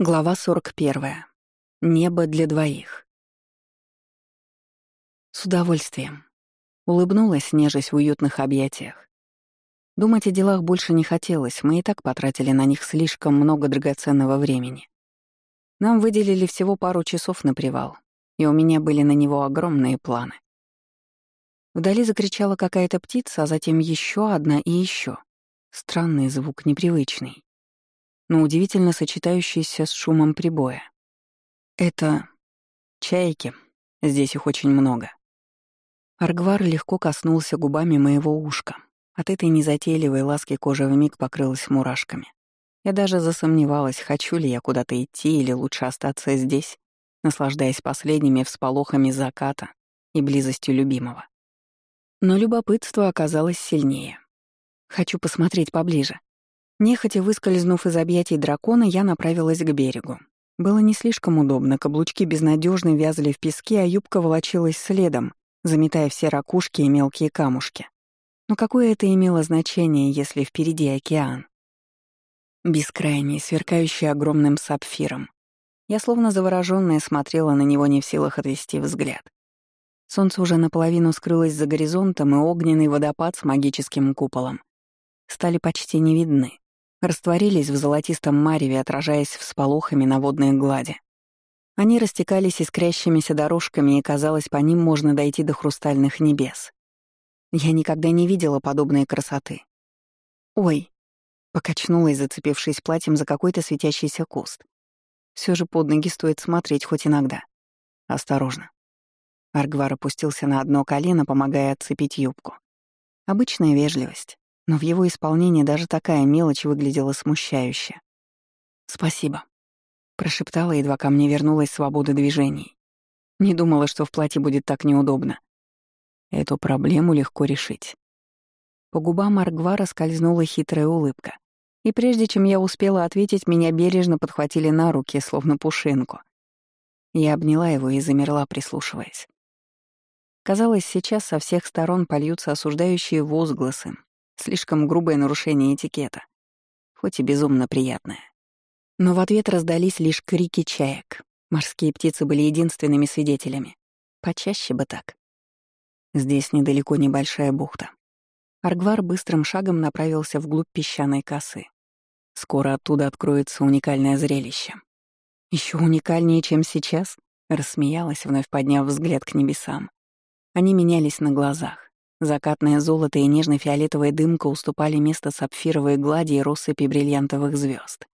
Глава 41. Небо для двоих. С удовольствием. Улыбнулась, нежась в уютных объятиях. Думать о делах больше не хотелось, мы и так потратили на них слишком много драгоценного времени. Нам выделили всего пару часов на привал, и у меня были на него огромные планы. Вдали закричала какая-то птица, а затем еще одна и еще. Странный звук, непривычный но удивительно сочетающийся с шумом прибоя. Это чайки, здесь их очень много. Аргвар легко коснулся губами моего ушка. От этой незатейливой ласки кожа вмиг покрылась мурашками. Я даже засомневалась, хочу ли я куда-то идти или лучше остаться здесь, наслаждаясь последними всполохами заката и близостью любимого. Но любопытство оказалось сильнее. Хочу посмотреть поближе. Нехотя выскользнув из объятий дракона, я направилась к берегу. Было не слишком удобно, каблучки безнадежно вязли в песке, а юбка волочилась следом, заметая все ракушки и мелкие камушки. Но какое это имело значение, если впереди океан? Бескрайний, сверкающий огромным сапфиром. Я словно заворожённая смотрела на него не в силах отвести взгляд. Солнце уже наполовину скрылось за горизонтом, и огненный водопад с магическим куполом стали почти не видны растворились в золотистом мареве, отражаясь всполохами на водной глади. Они растекались искрящимися дорожками, и, казалось, по ним можно дойти до хрустальных небес. Я никогда не видела подобной красоты. «Ой!» — покачнулась, зацепившись платьем за какой-то светящийся куст. Все же под ноги стоит смотреть хоть иногда. Осторожно. Аргвар опустился на одно колено, помогая отцепить юбку. Обычная вежливость но в его исполнении даже такая мелочь выглядела смущающе. «Спасибо», — прошептала, едва ко мне вернулась свобода движений. Не думала, что в платье будет так неудобно. Эту проблему легко решить. По губам Аргвара скользнула хитрая улыбка. И прежде чем я успела ответить, меня бережно подхватили на руки, словно пушинку. Я обняла его и замерла, прислушиваясь. Казалось, сейчас со всех сторон польются осуждающие возгласы, Слишком грубое нарушение этикета. Хоть и безумно приятное. Но в ответ раздались лишь крики чаек. Морские птицы были единственными свидетелями. Почаще бы так. Здесь недалеко небольшая бухта. Аргвар быстрым шагом направился вглубь песчаной косы. Скоро оттуда откроется уникальное зрелище. Еще уникальнее, чем сейчас, рассмеялась, вновь подняв взгляд к небесам. Они менялись на глазах. Закатное золото и нежно-фиолетовая дымка уступали место сапфировой глади и россыпи бриллиантовых звезд.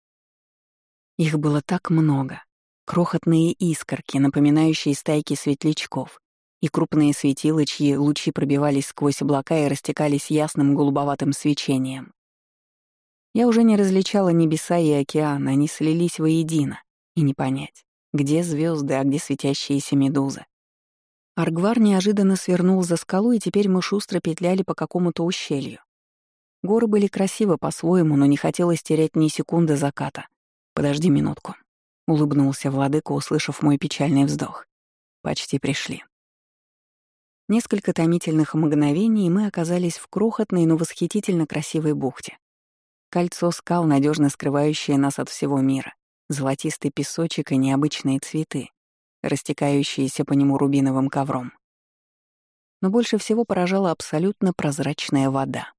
Их было так много. Крохотные искорки, напоминающие стайки светлячков, и крупные светила, чьи лучи пробивались сквозь облака и растекались ясным голубоватым свечением. Я уже не различала небеса и океан, они слились воедино, и не понять, где звезды, а где светящиеся медузы. Аргвар неожиданно свернул за скалу, и теперь мы шустро петляли по какому-то ущелью. Горы были красивы по-своему, но не хотелось терять ни секунды заката. «Подожди минутку», — улыбнулся владыка, услышав мой печальный вздох. «Почти пришли». Несколько томительных мгновений, и мы оказались в крохотной, но восхитительно красивой бухте. Кольцо скал, надежно скрывающее нас от всего мира, золотистый песочек и необычные цветы, растекающиеся по нему рубиновым ковром. Но больше всего поражала абсолютно прозрачная вода.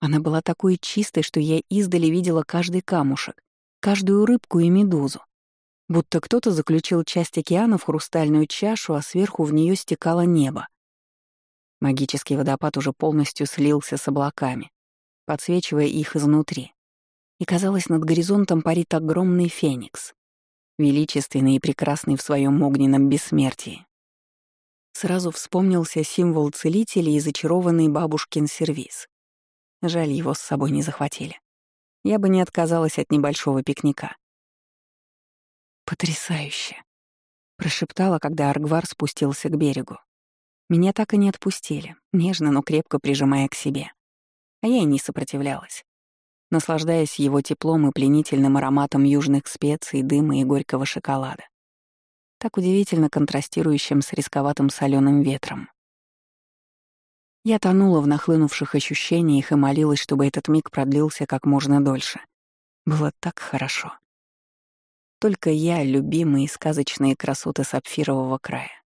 Она была такой чистой, что я издали видела каждый камушек, каждую рыбку и медузу. Будто кто-то заключил часть океана в хрустальную чашу, а сверху в нее стекало небо. Магический водопад уже полностью слился с облаками, подсвечивая их изнутри. И казалось, над горизонтом парит огромный феникс величественный и прекрасный в своем огненном бессмертии. Сразу вспомнился символ целителя и зачарованный бабушкин сервиз. Жаль, его с собой не захватили. Я бы не отказалась от небольшого пикника. «Потрясающе!» — прошептала, когда Аргвар спустился к берегу. Меня так и не отпустили, нежно, но крепко прижимая к себе. А я и не сопротивлялась наслаждаясь его теплом и пленительным ароматом южных специй, дыма и горького шоколада, так удивительно контрастирующим с рисковатым соленым ветром. Я тонула в нахлынувших ощущениях и молилась, чтобы этот миг продлился как можно дольше. Было так хорошо. Только я — любимые сказочные красоты сапфирового края.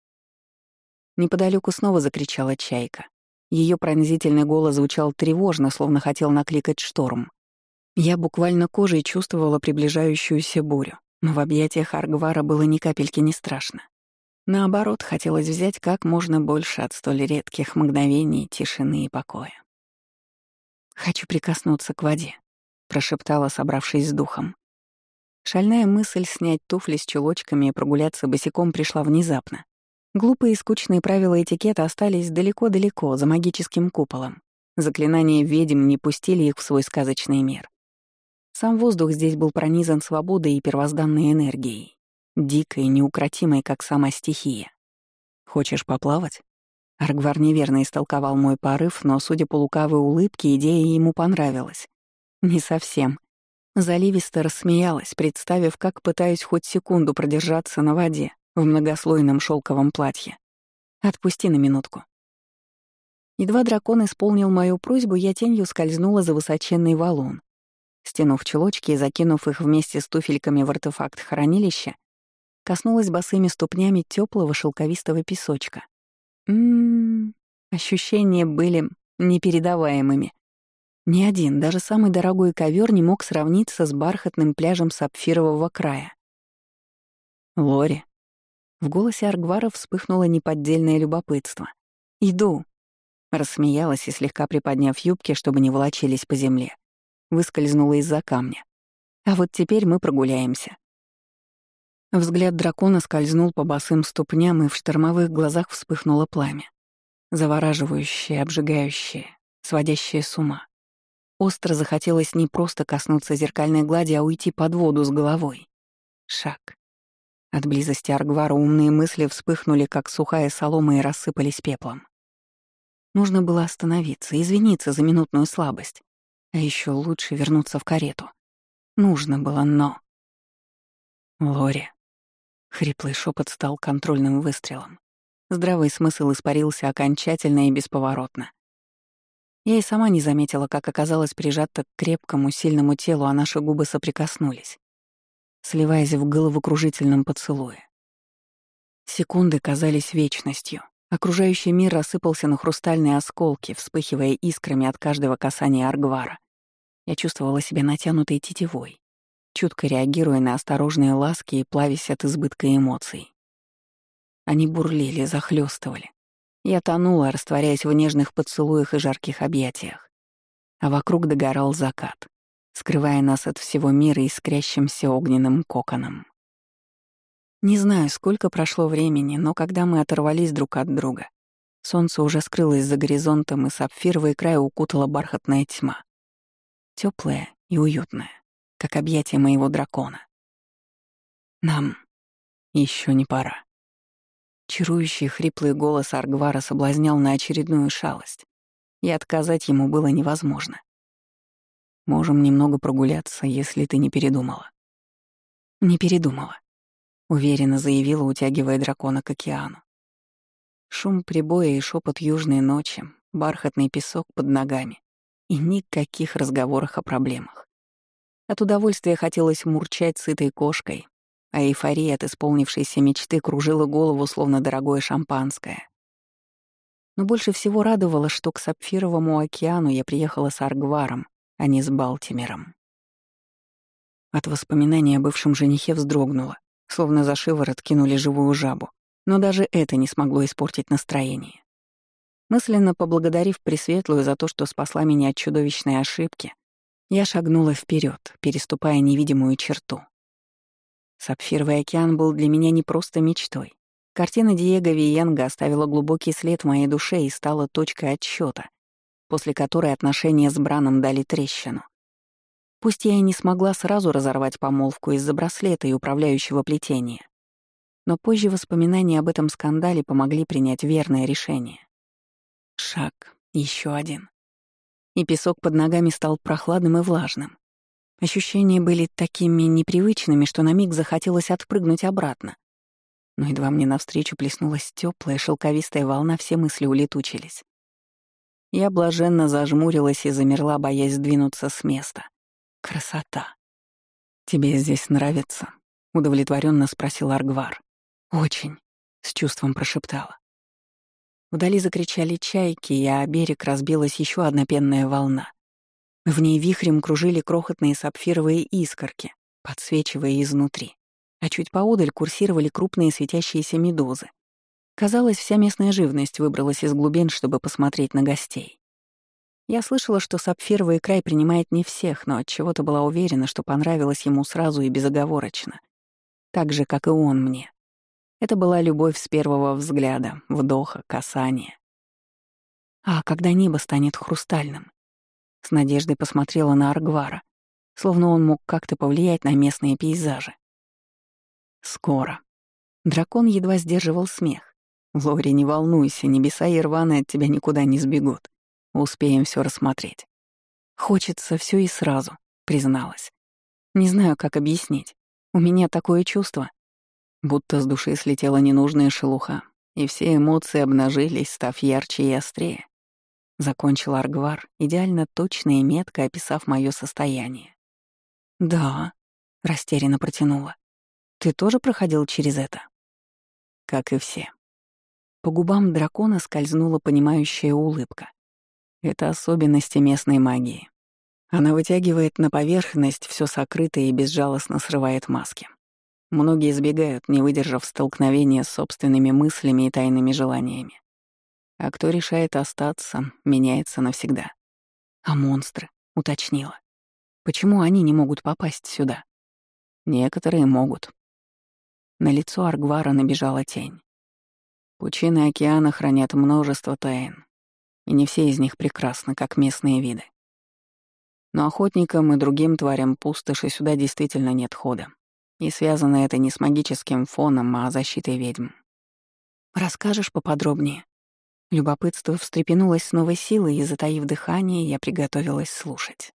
Неподалеку снова закричала чайка. Ее пронзительный голос звучал тревожно, словно хотел накликать шторм. Я буквально кожей чувствовала приближающуюся бурю, но в объятиях Аргвара было ни капельки не страшно. Наоборот, хотелось взять как можно больше от столь редких мгновений тишины и покоя. «Хочу прикоснуться к воде», — прошептала, собравшись с духом. Шальная мысль снять туфли с чулочками и прогуляться босиком пришла внезапно. Глупые и скучные правила этикета остались далеко-далеко, за магическим куполом. Заклинания ведьм не пустили их в свой сказочный мир. Сам воздух здесь был пронизан свободой и первозданной энергией, дикой, неукротимой, как сама стихия. «Хочешь поплавать?» Аргвар неверно истолковал мой порыв, но, судя по лукавой улыбке, идея ему понравилась. Не совсем. Заливисто рассмеялась, представив, как пытаюсь хоть секунду продержаться на воде в многослойном шелковом платье. «Отпусти на минутку». Едва дракон исполнил мою просьбу, я тенью скользнула за высоченный валун. Стянув чулочки и закинув их вместе с туфельками в артефакт хранилища, коснулась босыми ступнями теплого шелковистого песочка. Ммм, ощущения были непередаваемыми. Ни один, даже самый дорогой ковер не мог сравниться с бархатным пляжем сапфирового края. «Лори». В голосе Аргвара вспыхнуло неподдельное любопытство. «Иду», — рассмеялась и, слегка приподняв юбки, чтобы не волочились по земле, выскользнула из-за камня. «А вот теперь мы прогуляемся». Взгляд дракона скользнул по босым ступням, и в штормовых глазах вспыхнуло пламя. Завораживающее, обжигающее, сводящее с ума. Остро захотелось не просто коснуться зеркальной глади, а уйти под воду с головой. Шаг. От близости Аргвара умные мысли вспыхнули, как сухая солома, и рассыпались пеплом. Нужно было остановиться, извиниться за минутную слабость. А еще лучше вернуться в карету. Нужно было, но... Лори. Хриплый шепот стал контрольным выстрелом. Здравый смысл испарился окончательно и бесповоротно. Я и сама не заметила, как оказалась прижата к крепкому, сильному телу, а наши губы соприкоснулись, сливаясь в головокружительном поцелуе. Секунды казались вечностью. Окружающий мир рассыпался на хрустальные осколки, вспыхивая искрами от каждого касания Аргвара. Я чувствовала себя натянутой тетивой, чутко реагируя на осторожные ласки и плавясь от избытка эмоций. Они бурлили, захлестывали, я тонула, растворяясь в нежных поцелуях и жарких объятиях. А вокруг догорал закат, скрывая нас от всего мира искрящимся огненным коконом. Не знаю, сколько прошло времени, но когда мы оторвались друг от друга, солнце уже скрылось за горизонтом, и сапфировый край укутала бархатная тьма. Теплая и уютная, как объятие моего дракона. Нам еще не пора. Чарующий хриплый голос Аргвара соблазнял на очередную шалость, и отказать ему было невозможно. «Можем немного прогуляться, если ты не передумала». «Не передумала», — уверенно заявила, утягивая дракона к океану. Шум прибоя и шепот южной ночи, бархатный песок под ногами и никаких разговоров о проблемах. От удовольствия хотелось мурчать сытой кошкой, а эйфория от исполнившейся мечты кружила голову, словно дорогое шампанское. Но больше всего радовало, что к Сапфировому океану я приехала с Аргваром, а не с Балтимером. От воспоминания о бывшем женихе вздрогнула, словно за шиворот кинули живую жабу, но даже это не смогло испортить настроение. Мысленно поблагодарив Пресветлую за то, что спасла меня от чудовищной ошибки, я шагнула вперед, переступая невидимую черту. Сапфировый океан был для меня не просто мечтой. Картина Диего Виенга оставила глубокий след в моей душе и стала точкой отсчета, после которой отношения с Браном дали трещину. Пусть я и не смогла сразу разорвать помолвку из-за браслета и управляющего плетения, но позже воспоминания об этом скандале помогли принять верное решение. Шаг, еще один. И песок под ногами стал прохладным и влажным. Ощущения были такими непривычными, что на миг захотелось отпрыгнуть обратно. Но едва мне навстречу плеснулась теплая шелковистая волна, все мысли улетучились. Я блаженно зажмурилась и замерла, боясь сдвинуться с места. Красота. Тебе здесь нравится? — удовлетворенно спросил Аргвар. «Очень», — с чувством прошептала. Вдали закричали чайки, а берег разбилась еще одна пенная волна. В ней вихрем кружили крохотные сапфировые искорки, подсвечивая изнутри. А чуть поодаль курсировали крупные светящиеся медузы. Казалось, вся местная живность выбралась из глубин, чтобы посмотреть на гостей. Я слышала, что сапфировый край принимает не всех, но от чего то была уверена, что понравилось ему сразу и безоговорочно. Так же, как и он мне. Это была любовь с первого взгляда, вдоха, касания. А когда небо станет хрустальным? С надеждой посмотрела на Аргвара, словно он мог как-то повлиять на местные пейзажи. Скоро. Дракон едва сдерживал смех. «Лори, не волнуйся, небеса и рваны от тебя никуда не сбегут. Успеем все рассмотреть». «Хочется все и сразу», — призналась. «Не знаю, как объяснить. У меня такое чувство». Будто с души слетела ненужная шелуха, и все эмоции обнажились, став ярче и острее. Закончил Аргвар, идеально точно и метко описав мое состояние. «Да», — растерянно протянула. «Ты тоже проходил через это?» «Как и все». По губам дракона скользнула понимающая улыбка. Это особенности местной магии. Она вытягивает на поверхность все сокрытое и безжалостно срывает маски. Многие избегают, не выдержав столкновения с собственными мыслями и тайными желаниями. А кто решает остаться, меняется навсегда. А монстры, уточнила. Почему они не могут попасть сюда? Некоторые могут. На лицо Аргвара набежала тень. Пучины океана хранят множество тайн, и не все из них прекрасны, как местные виды. Но охотникам и другим тварям пустоши сюда действительно нет хода. И связано это не с магическим фоном, а защитой ведьм. «Расскажешь поподробнее?» Любопытство встрепенулось с новой силой, и, затаив дыхание, я приготовилась слушать.